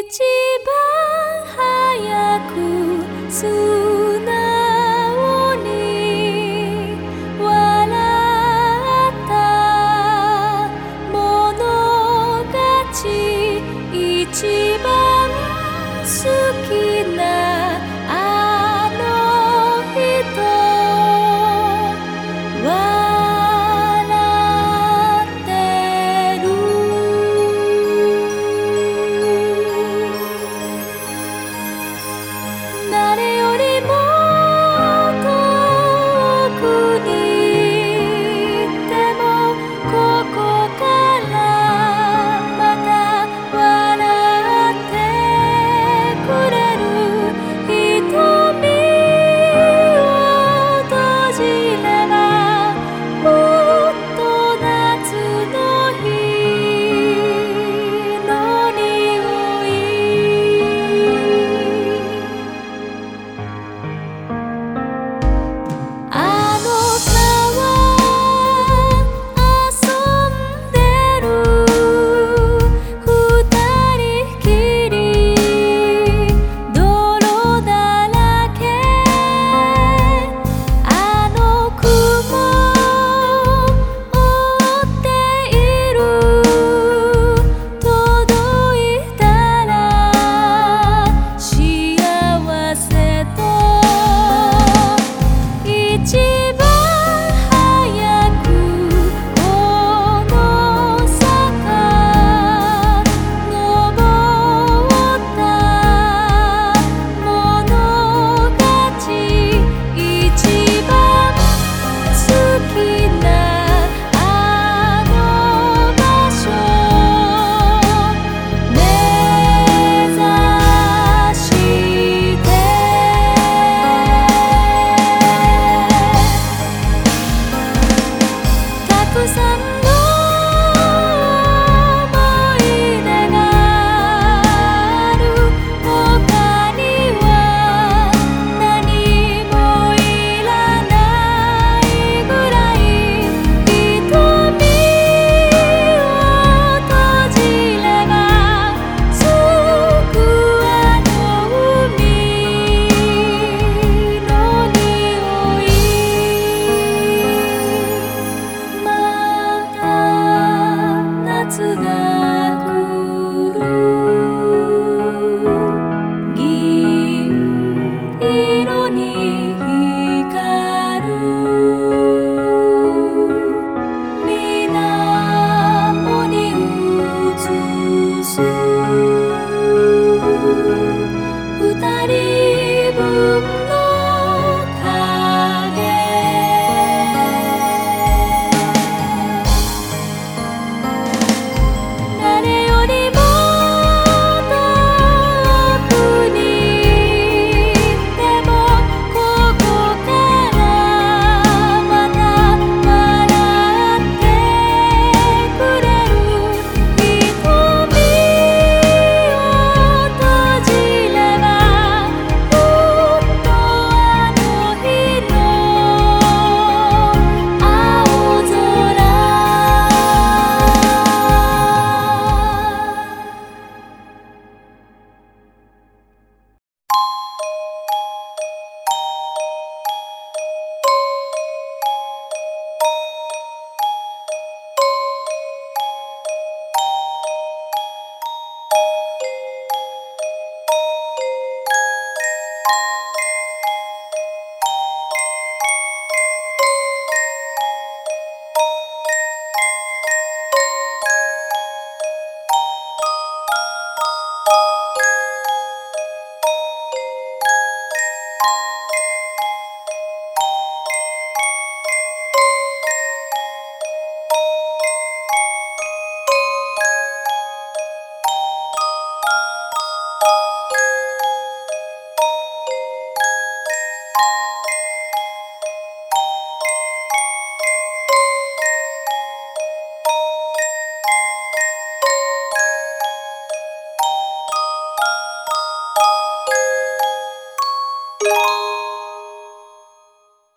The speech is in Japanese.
一番早く